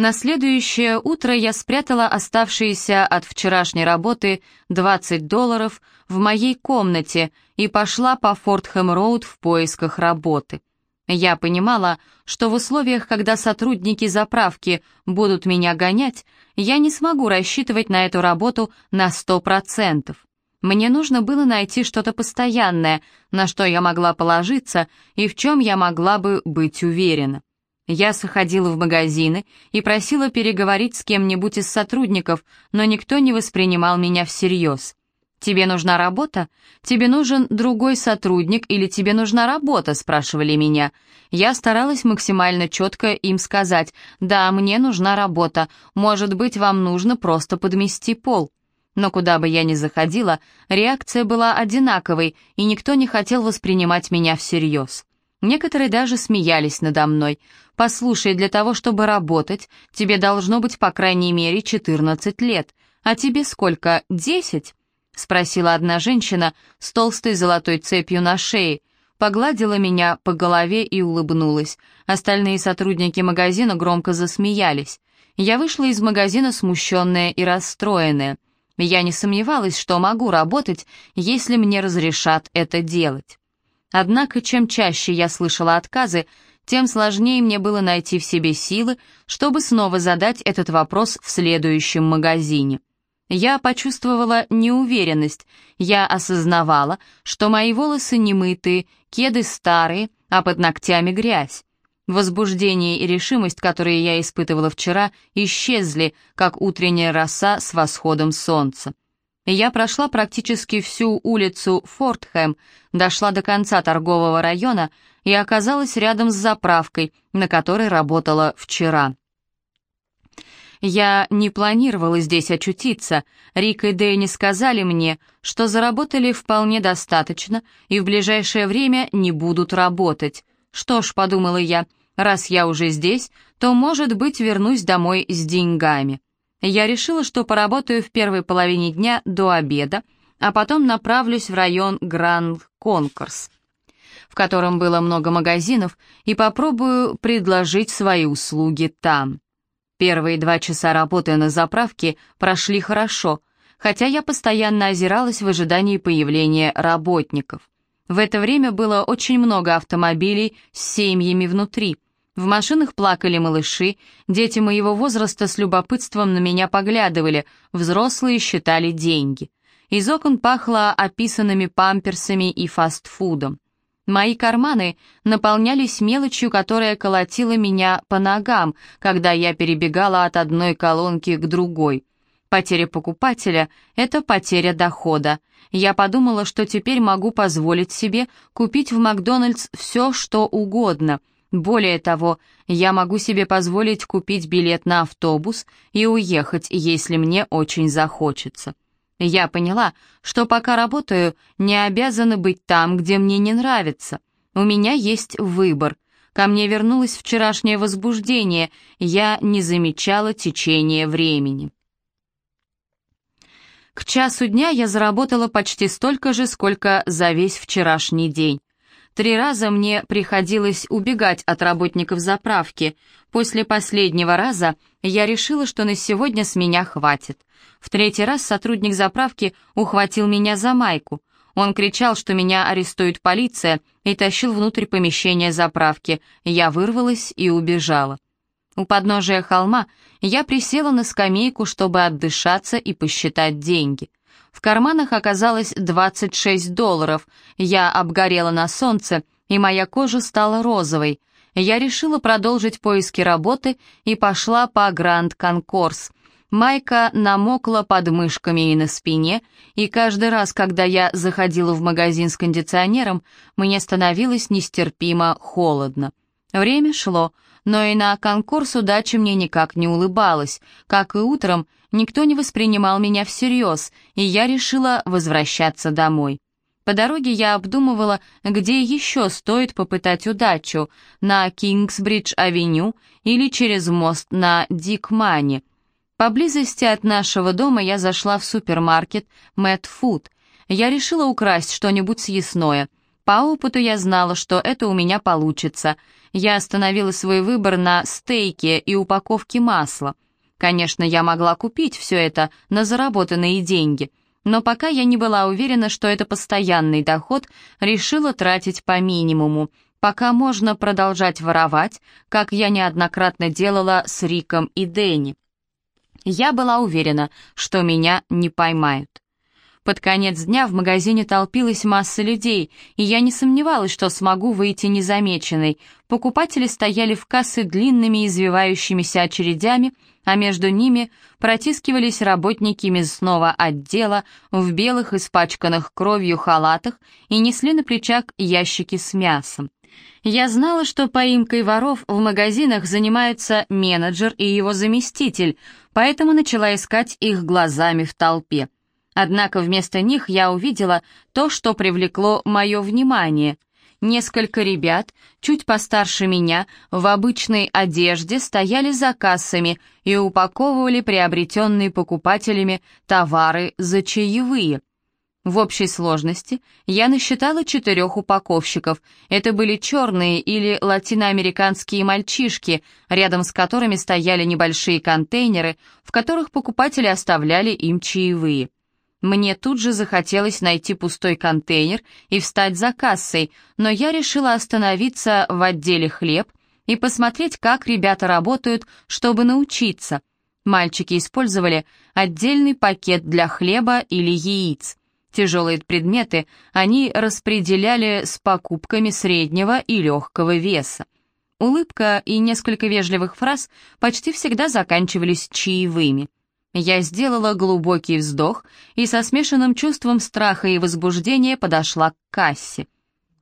На следующее утро я спрятала оставшиеся от вчерашней работы 20 долларов в моей комнате и пошла по Фортхэм-Роуд в поисках работы. Я понимала, что в условиях, когда сотрудники заправки будут меня гонять, я не смогу рассчитывать на эту работу на 100%. Мне нужно было найти что-то постоянное, на что я могла положиться и в чем я могла бы быть уверена. Я заходила в магазины и просила переговорить с кем-нибудь из сотрудников, но никто не воспринимал меня всерьез. «Тебе нужна работа? Тебе нужен другой сотрудник или тебе нужна работа?» — спрашивали меня. Я старалась максимально четко им сказать «Да, мне нужна работа. Может быть, вам нужно просто подмести пол». Но куда бы я ни заходила, реакция была одинаковой, и никто не хотел воспринимать меня всерьез. Некоторые даже смеялись надо мной. «Послушай, для того, чтобы работать, тебе должно быть по крайней мере 14 лет. А тебе сколько, 10?» — спросила одна женщина с толстой золотой цепью на шее. Погладила меня по голове и улыбнулась. Остальные сотрудники магазина громко засмеялись. Я вышла из магазина смущенная и расстроенная. Я не сомневалась, что могу работать, если мне разрешат это делать. Однако, чем чаще я слышала отказы, тем сложнее мне было найти в себе силы, чтобы снова задать этот вопрос в следующем магазине. Я почувствовала неуверенность, я осознавала, что мои волосы немытые, кеды старые, а под ногтями грязь. Возбуждение и решимость, которые я испытывала вчера, исчезли, как утренняя роса с восходом солнца. Я прошла практически всю улицу Фортхэм, дошла до конца торгового района и оказалась рядом с заправкой, на которой работала вчера. Я не планировала здесь очутиться. Рик и Дэнни сказали мне, что заработали вполне достаточно и в ближайшее время не будут работать. Что ж, подумала я, раз я уже здесь, то, может быть, вернусь домой с деньгами. Я решила, что поработаю в первой половине дня до обеда, а потом направлюсь в район Гранд Конкурс, в котором было много магазинов, и попробую предложить свои услуги там. Первые два часа работы на заправке прошли хорошо, хотя я постоянно озиралась в ожидании появления работников. В это время было очень много автомобилей с семьями внутри — в машинах плакали малыши, дети моего возраста с любопытством на меня поглядывали, взрослые считали деньги. Из окон пахло описанными памперсами и фастфудом. Мои карманы наполнялись мелочью, которая колотила меня по ногам, когда я перебегала от одной колонки к другой. Потеря покупателя — это потеря дохода. Я подумала, что теперь могу позволить себе купить в Макдональдс все, что угодно — более того, я могу себе позволить купить билет на автобус и уехать, если мне очень захочется. Я поняла, что пока работаю, не обязана быть там, где мне не нравится. У меня есть выбор. Ко мне вернулось вчерашнее возбуждение, я не замечала течение времени. К часу дня я заработала почти столько же, сколько за весь вчерашний день. Три раза мне приходилось убегать от работников заправки. После последнего раза я решила, что на сегодня с меня хватит. В третий раз сотрудник заправки ухватил меня за майку. Он кричал, что меня арестует полиция, и тащил внутрь помещения заправки. Я вырвалась и убежала. У подножия холма я присела на скамейку, чтобы отдышаться и посчитать деньги. В карманах оказалось 26 долларов. Я обгорела на солнце, и моя кожа стала розовой. Я решила продолжить поиски работы и пошла по Гранд Конкорс. Майка намокла под мышками и на спине, и каждый раз, когда я заходила в магазин с кондиционером, мне становилось нестерпимо холодно. Время шло, но и на конкурс удачи мне никак не улыбалась. Как и утром, никто не воспринимал меня всерьез, и я решила возвращаться домой. По дороге я обдумывала, где еще стоит попытать удачу, на Кингсбридж-авеню или через мост на Дикмане. Поблизости от нашего дома я зашла в супермаркет Мэтт Фуд. Я решила украсть что-нибудь съестное — по опыту я знала, что это у меня получится. Я остановила свой выбор на стейке и упаковке масла. Конечно, я могла купить все это на заработанные деньги, но пока я не была уверена, что это постоянный доход, решила тратить по минимуму, пока можно продолжать воровать, как я неоднократно делала с Риком и Дэнни. Я была уверена, что меня не поймают. Под конец дня в магазине толпилась масса людей, и я не сомневалась, что смогу выйти незамеченной. Покупатели стояли в кассы длинными извивающимися очередями, а между ними протискивались работники мясного отдела в белых испачканных кровью халатах и несли на плечах ящики с мясом. Я знала, что поимкой воров в магазинах занимаются менеджер и его заместитель, поэтому начала искать их глазами в толпе. Однако вместо них я увидела то, что привлекло мое внимание. Несколько ребят, чуть постарше меня, в обычной одежде стояли за кассами и упаковывали приобретенные покупателями товары за чаевые. В общей сложности я насчитала четырех упаковщиков. Это были черные или латиноамериканские мальчишки, рядом с которыми стояли небольшие контейнеры, в которых покупатели оставляли им чаевые. Мне тут же захотелось найти пустой контейнер и встать за кассой, но я решила остановиться в отделе хлеб и посмотреть, как ребята работают, чтобы научиться. Мальчики использовали отдельный пакет для хлеба или яиц. Тяжелые предметы они распределяли с покупками среднего и легкого веса. Улыбка и несколько вежливых фраз почти всегда заканчивались чаевыми. Я сделала глубокий вздох и со смешанным чувством страха и возбуждения подошла к кассе.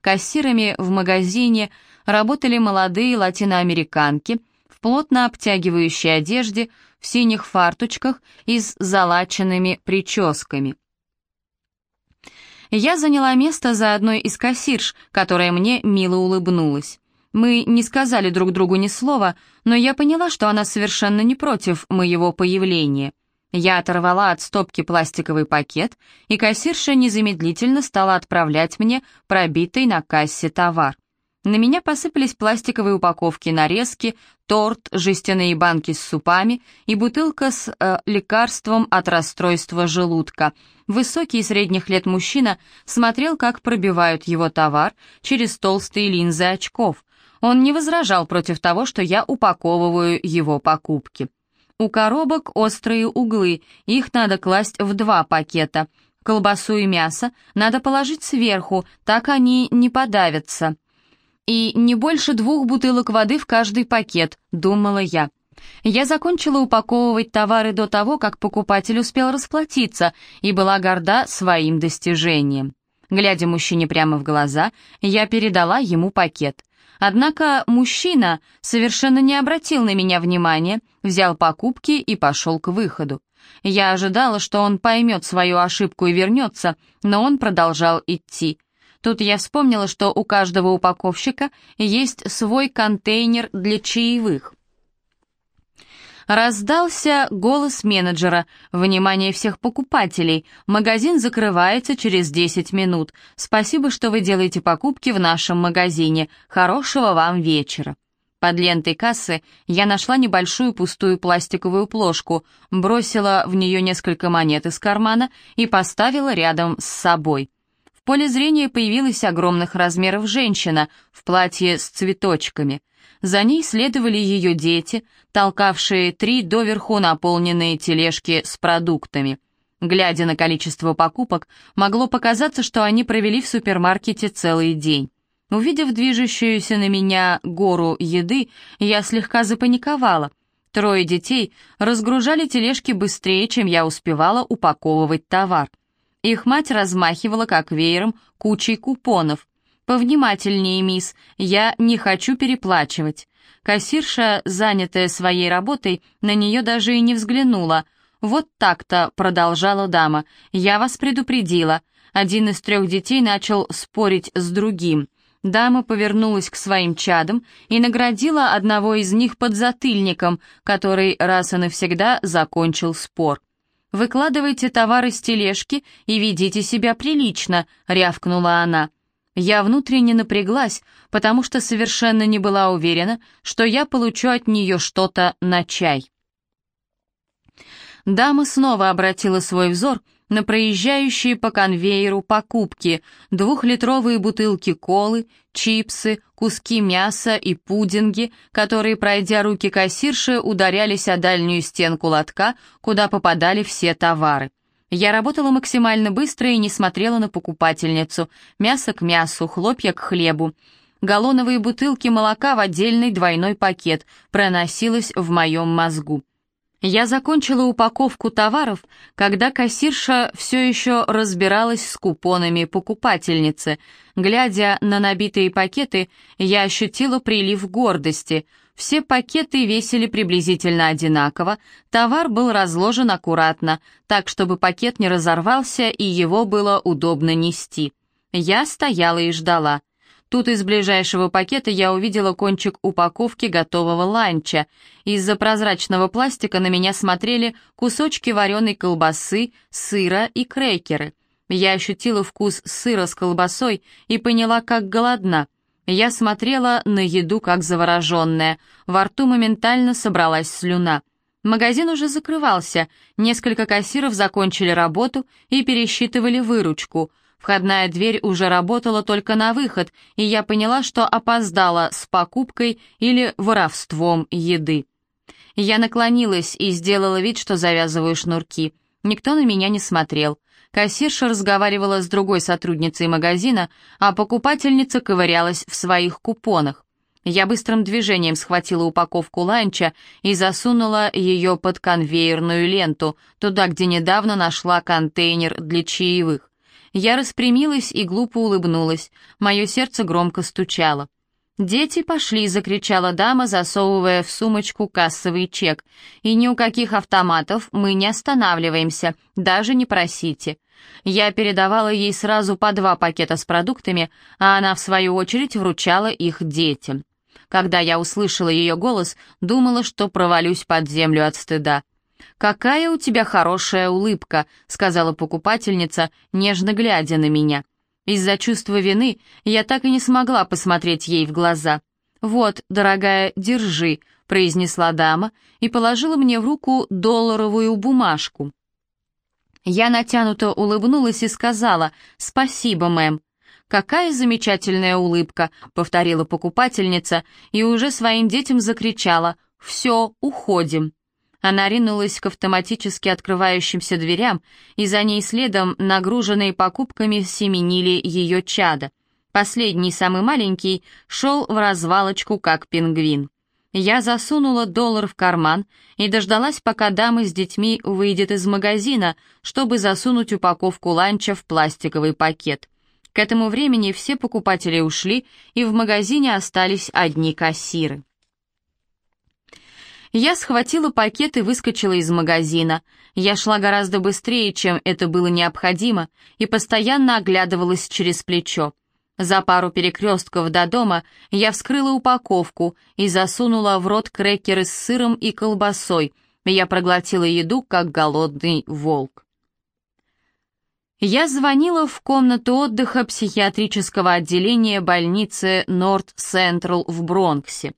Кассирами в магазине работали молодые латиноамериканки в плотно обтягивающей одежде, в синих фарточках и с залаченными прическами. Я заняла место за одной из кассирш, которая мне мило улыбнулась. Мы не сказали друг другу ни слова, но я поняла, что она совершенно не против моего появления. Я оторвала от стопки пластиковый пакет, и кассирша незамедлительно стала отправлять мне пробитый на кассе товар. На меня посыпались пластиковые упаковки нарезки, торт, жестяные банки с супами и бутылка с э, лекарством от расстройства желудка. Высокий и средних лет мужчина смотрел, как пробивают его товар через толстые линзы очков. Он не возражал против того, что я упаковываю его покупки. У коробок острые углы, их надо класть в два пакета. Колбасу и мясо надо положить сверху, так они не подавятся и не больше двух бутылок воды в каждый пакет», — думала я. Я закончила упаковывать товары до того, как покупатель успел расплатиться, и была горда своим достижением. Глядя мужчине прямо в глаза, я передала ему пакет. Однако мужчина совершенно не обратил на меня внимания, взял покупки и пошел к выходу. Я ожидала, что он поймет свою ошибку и вернется, но он продолжал идти. Тут я вспомнила, что у каждого упаковщика есть свой контейнер для чаевых. Раздался голос менеджера. «Внимание всех покупателей! Магазин закрывается через 10 минут. Спасибо, что вы делаете покупки в нашем магазине. Хорошего вам вечера!» Под лентой кассы я нашла небольшую пустую пластиковую плошку, бросила в нее несколько монет из кармана и поставила рядом с собой поле зрения появилась огромных размеров женщина в платье с цветочками. За ней следовали ее дети, толкавшие три доверху наполненные тележки с продуктами. Глядя на количество покупок, могло показаться, что они провели в супермаркете целый день. Увидев движущуюся на меня гору еды, я слегка запаниковала. Трое детей разгружали тележки быстрее, чем я успевала упаковывать товар. Их мать размахивала, как веером, кучей купонов. «Повнимательнее, мисс, я не хочу переплачивать». Кассирша, занятая своей работой, на нее даже и не взглянула. «Вот так-то», — продолжала дама, — «я вас предупредила». Один из трех детей начал спорить с другим. Дама повернулась к своим чадам и наградила одного из них подзатыльником, который раз и навсегда закончил спор. «Выкладывайте товары с тележки и ведите себя прилично», — рявкнула она. Я внутренне напряглась, потому что совершенно не была уверена, что я получу от нее что-то на чай. Дама снова обратила свой взор на проезжающие по конвейеру покупки, двухлитровые бутылки колы, чипсы, куски мяса и пудинги, которые, пройдя руки кассирши, ударялись о дальнюю стенку лотка, куда попадали все товары. Я работала максимально быстро и не смотрела на покупательницу. Мясо к мясу, хлопья к хлебу. Галлоновые бутылки молока в отдельный двойной пакет проносилось в моем мозгу. Я закончила упаковку товаров, когда кассирша все еще разбиралась с купонами покупательницы. Глядя на набитые пакеты, я ощутила прилив гордости. Все пакеты весили приблизительно одинаково, товар был разложен аккуратно, так чтобы пакет не разорвался и его было удобно нести. Я стояла и ждала. Тут из ближайшего пакета я увидела кончик упаковки готового ланча. Из-за прозрачного пластика на меня смотрели кусочки вареной колбасы, сыра и крекеры. Я ощутила вкус сыра с колбасой и поняла, как голодна. Я смотрела на еду, как завороженная. Во рту моментально собралась слюна. Магазин уже закрывался, несколько кассиров закончили работу и пересчитывали выручку — Входная дверь уже работала только на выход, и я поняла, что опоздала с покупкой или воровством еды. Я наклонилась и сделала вид, что завязываю шнурки. Никто на меня не смотрел. Кассирша разговаривала с другой сотрудницей магазина, а покупательница ковырялась в своих купонах. Я быстрым движением схватила упаковку ланча и засунула ее под конвейерную ленту, туда, где недавно нашла контейнер для чаевых. Я распрямилась и глупо улыбнулась. Мое сердце громко стучало. «Дети пошли!» — закричала дама, засовывая в сумочку кассовый чек. «И ни у каких автоматов мы не останавливаемся, даже не просите». Я передавала ей сразу по два пакета с продуктами, а она, в свою очередь, вручала их детям. Когда я услышала ее голос, думала, что провалюсь под землю от стыда. «Какая у тебя хорошая улыбка», — сказала покупательница, нежно глядя на меня. Из-за чувства вины я так и не смогла посмотреть ей в глаза. «Вот, дорогая, держи», — произнесла дама и положила мне в руку долларовую бумажку. Я натянуто улыбнулась и сказала «Спасибо, мэм». «Какая замечательная улыбка», — повторила покупательница и уже своим детям закричала «Все, уходим». Она ринулась к автоматически открывающимся дверям, и за ней следом, нагруженные покупками, семенили ее чада. Последний, самый маленький, шел в развалочку, как пингвин. Я засунула доллар в карман и дождалась, пока дама с детьми выйдет из магазина, чтобы засунуть упаковку ланча в пластиковый пакет. К этому времени все покупатели ушли, и в магазине остались одни кассиры. Я схватила пакет и выскочила из магазина. Я шла гораздо быстрее, чем это было необходимо, и постоянно оглядывалась через плечо. За пару перекрестков до дома я вскрыла упаковку и засунула в рот крекеры с сыром и колбасой. Я проглотила еду, как голодный волк. Я звонила в комнату отдыха психиатрического отделения больницы Норт Централ в Бронксе.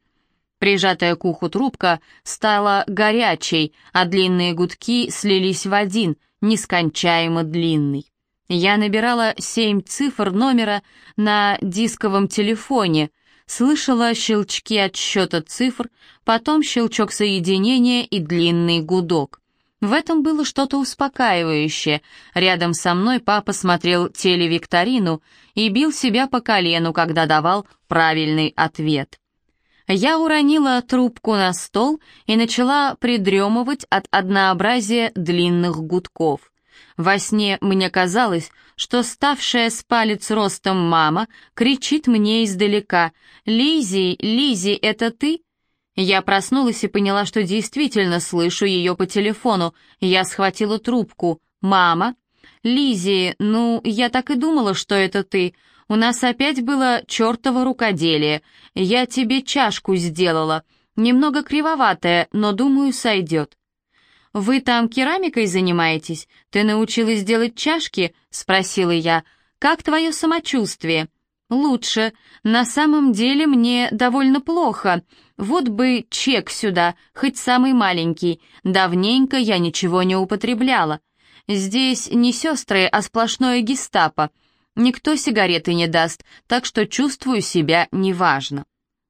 Прижатая к уху трубка стала горячей, а длинные гудки слились в один, нескончаемо длинный. Я набирала семь цифр номера на дисковом телефоне, слышала щелчки отсчета цифр, потом щелчок соединения и длинный гудок. В этом было что-то успокаивающее. Рядом со мной папа смотрел телевикторину и бил себя по колену, когда давал правильный ответ. Я уронила трубку на стол и начала придремывать от однообразия длинных гудков. Во сне мне казалось, что ставшая с палец ростом мама кричит мне издалека «Лизи, Лизи, это ты?» Я проснулась и поняла, что действительно слышу ее по телефону. Я схватила трубку. «Мама?» «Лизи, ну, я так и думала, что это ты. У нас опять было чертово рукоделие. Я тебе чашку сделала. Немного кривоватая, но, думаю, сойдет». «Вы там керамикой занимаетесь? Ты научилась делать чашки?» — спросила я. «Как твое самочувствие?» «Лучше. На самом деле мне довольно плохо. Вот бы чек сюда, хоть самый маленький. Давненько я ничего не употребляла. Здесь не сестры, а сплошное гестапо. Никто сигареты не даст, так что чувствую себя неважно».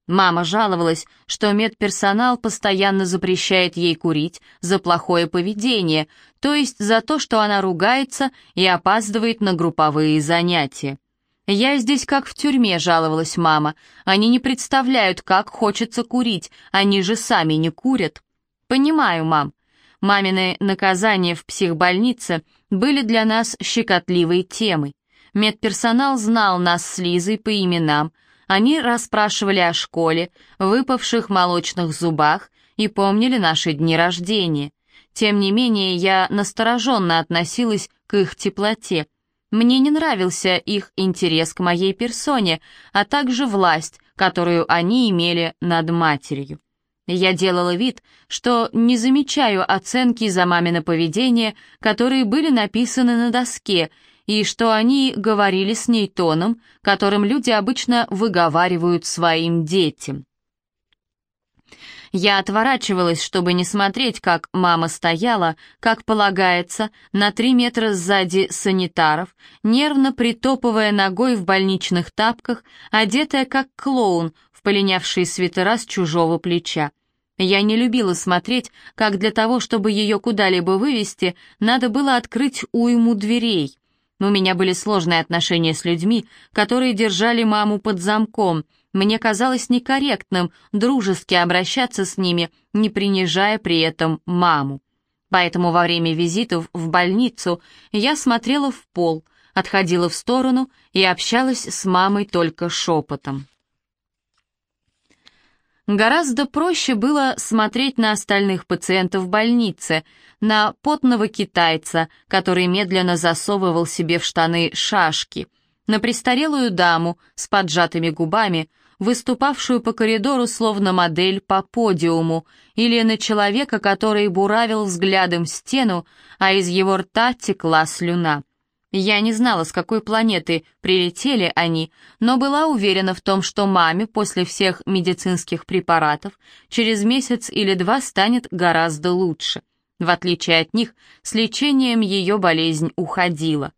Мама жаловалась, что медперсонал постоянно запрещает ей курить за плохое поведение, то есть за то, что она ругается и опаздывает на групповые занятия. «Я здесь как в тюрьме», — жаловалась мама. «Они не представляют, как хочется курить, они же сами не курят». «Понимаю, мам». Мамины наказания в психбольнице были для нас щекотливой темой. Медперсонал знал нас с Лизой по именам. Они расспрашивали о школе, выпавших молочных зубах и помнили наши дни рождения. Тем не менее, я настороженно относилась к их теплоте — мне не нравился их интерес к моей персоне, а также власть, которую они имели над матерью. Я делала вид, что не замечаю оценки за мамино поведение, которые были написаны на доске, и что они говорили с ней тоном, которым люди обычно выговаривают своим детям. Я отворачивалась, чтобы не смотреть, как мама стояла, как полагается, на три метра сзади санитаров, нервно притопывая ногой в больничных тапках, одетая как клоун в полинявшие свитера с чужого плеча. Я не любила смотреть, как для того, чтобы ее куда-либо вывести, надо было открыть уйму дверей. У меня были сложные отношения с людьми, которые держали маму под замком — мне казалось некорректным дружески обращаться с ними, не принижая при этом маму. Поэтому во время визитов в больницу я смотрела в пол, отходила в сторону и общалась с мамой только шепотом. Гораздо проще было смотреть на остальных пациентов больнице, на потного китайца, который медленно засовывал себе в штаны шашки, на престарелую даму с поджатыми губами, выступавшую по коридору словно модель по подиуму, или на человека, который буравил взглядом стену, а из его рта текла слюна. Я не знала, с какой планеты прилетели они, но была уверена в том, что маме после всех медицинских препаратов через месяц или два станет гораздо лучше. В отличие от них, с лечением ее болезнь уходила.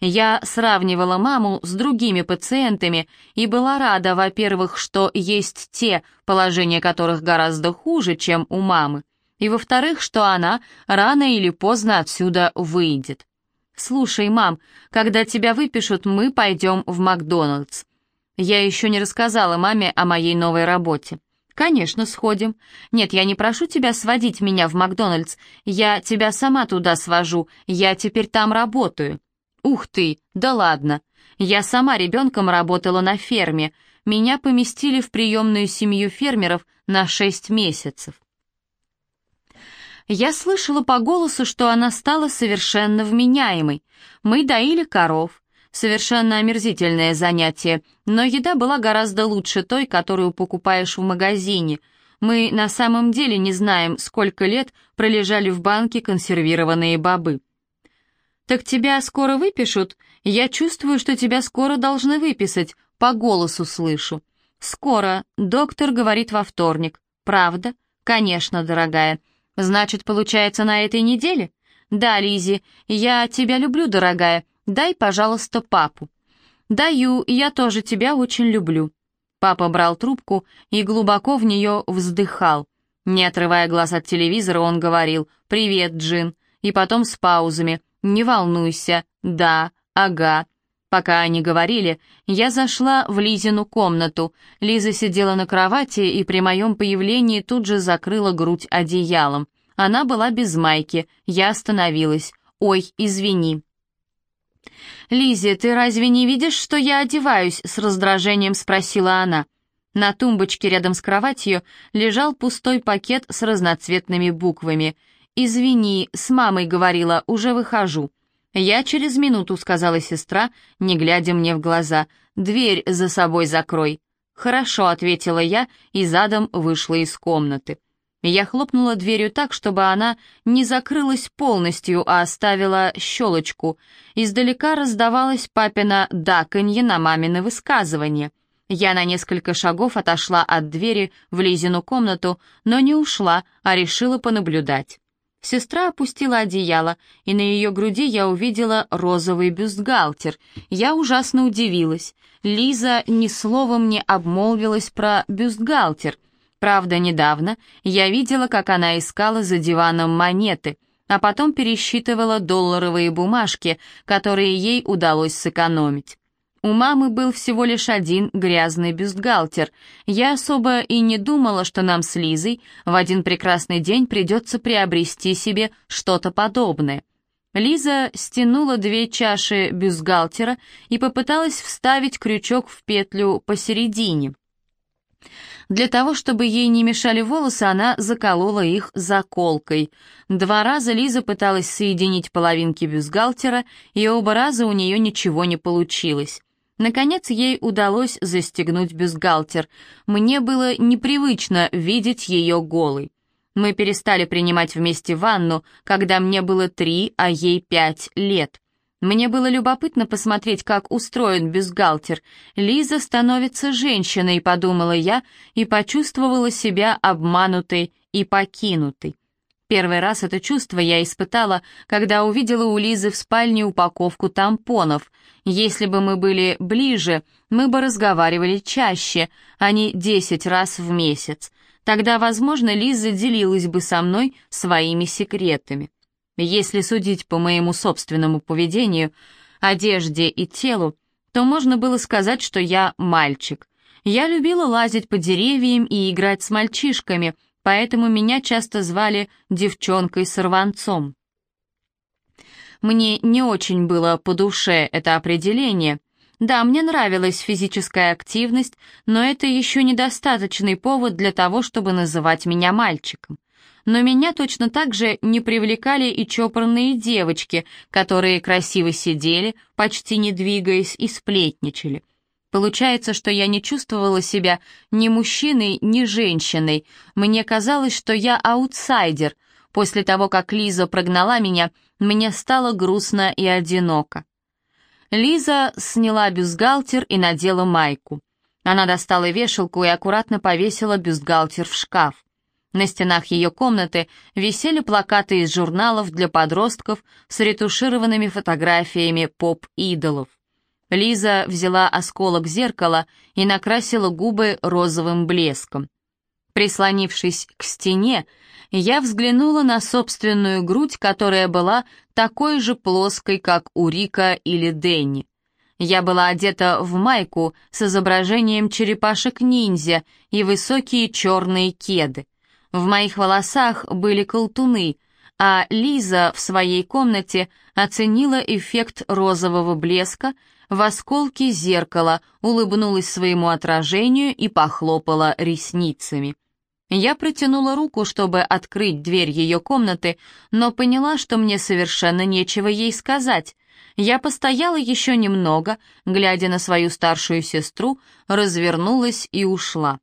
Я сравнивала маму с другими пациентами и была рада, во-первых, что есть те, положения которых гораздо хуже, чем у мамы, и, во-вторых, что она рано или поздно отсюда выйдет. «Слушай, мам, когда тебя выпишут, мы пойдем в Макдоналдс». Я еще не рассказала маме о моей новой работе. «Конечно, сходим. Нет, я не прошу тебя сводить меня в Макдональдс. Я тебя сама туда свожу. Я теперь там работаю». «Ух ты, да ладно! Я сама ребенком работала на ферме. Меня поместили в приемную семью фермеров на шесть месяцев». Я слышала по голосу, что она стала совершенно вменяемой. Мы доили коров. Совершенно омерзительное занятие, но еда была гораздо лучше той, которую покупаешь в магазине. Мы на самом деле не знаем, сколько лет пролежали в банке консервированные бобы. «Так тебя скоро выпишут? Я чувствую, что тебя скоро должны выписать, по голосу слышу». «Скоро, доктор говорит во вторник». «Правда?» «Конечно, дорогая. Значит, получается, на этой неделе?» «Да, Лизи, я тебя люблю, дорогая. Дай, пожалуйста, папу». «Даю, я тоже тебя очень люблю». Папа брал трубку и глубоко в нее вздыхал. Не отрывая глаз от телевизора, он говорил «Привет, Джин», и потом с паузами «Не волнуйся, да, ага». Пока они говорили, я зашла в Лизину комнату. Лиза сидела на кровати и при моем появлении тут же закрыла грудь одеялом. Она была без майки, я остановилась. «Ой, извини». «Лизе, ты разве не видишь, что я одеваюсь?» — с раздражением спросила она. На тумбочке рядом с кроватью лежал пустой пакет с разноцветными буквами — «Извини, с мамой говорила, уже выхожу». «Я через минуту», — сказала сестра, не глядя мне в глаза. «Дверь за собой закрой». «Хорошо», — ответила я и задом вышла из комнаты. Я хлопнула дверью так, чтобы она не закрылась полностью, а оставила щелочку. Издалека раздавалось папина даканье на мамины высказывания. Я на несколько шагов отошла от двери в Лизину комнату, но не ушла, а решила понаблюдать. Сестра опустила одеяло, и на ее груди я увидела розовый бюстгальтер. Я ужасно удивилась. Лиза ни словом не обмолвилась про бюстгальтер. Правда, недавно я видела, как она искала за диваном монеты, а потом пересчитывала долларовые бумажки, которые ей удалось сэкономить. У мамы был всего лишь один грязный бюстгальтер. Я особо и не думала, что нам с Лизой в один прекрасный день придется приобрести себе что-то подобное. Лиза стянула две чаши бюстгальтера и попыталась вставить крючок в петлю посередине. Для того, чтобы ей не мешали волосы, она заколола их заколкой. Два раза Лиза пыталась соединить половинки бюстгальтера, и оба раза у нее ничего не получилось. Наконец ей удалось застегнуть бюстгальтер. Мне было непривычно видеть ее голой. Мы перестали принимать вместе ванну, когда мне было три, а ей пять лет. Мне было любопытно посмотреть, как устроен бюстгальтер. Лиза становится женщиной, подумала я, и почувствовала себя обманутой и покинутой. Первый раз это чувство я испытала, когда увидела у Лизы в спальне упаковку тампонов. Если бы мы были ближе, мы бы разговаривали чаще, а не десять раз в месяц. Тогда, возможно, Лиза делилась бы со мной своими секретами. Если судить по моему собственному поведению, одежде и телу, то можно было сказать, что я мальчик. Я любила лазить по деревьям и играть с мальчишками, поэтому меня часто звали девчонкой-сорванцом. Мне не очень было по душе это определение. Да, мне нравилась физическая активность, но это еще недостаточный повод для того, чтобы называть меня мальчиком но меня точно так же не привлекали и чопорные девочки, которые красиво сидели, почти не двигаясь, и сплетничали. Получается, что я не чувствовала себя ни мужчиной, ни женщиной. Мне казалось, что я аутсайдер. После того, как Лиза прогнала меня, мне стало грустно и одиноко. Лиза сняла бюстгальтер и надела майку. Она достала вешалку и аккуратно повесила бюстгальтер в шкаф. На стенах ее комнаты висели плакаты из журналов для подростков с ретушированными фотографиями поп-идолов. Лиза взяла осколок зеркала и накрасила губы розовым блеском. Прислонившись к стене, я взглянула на собственную грудь, которая была такой же плоской, как у Рика или Дэнни. Я была одета в майку с изображением черепашек-ниндзя и высокие черные кеды. В моих волосах были колтуны, а Лиза в своей комнате оценила эффект розового блеска в осколке зеркала, улыбнулась своему отражению и похлопала ресницами. Я протянула руку, чтобы открыть дверь ее комнаты, но поняла, что мне совершенно нечего ей сказать. Я постояла еще немного, глядя на свою старшую сестру, развернулась и ушла.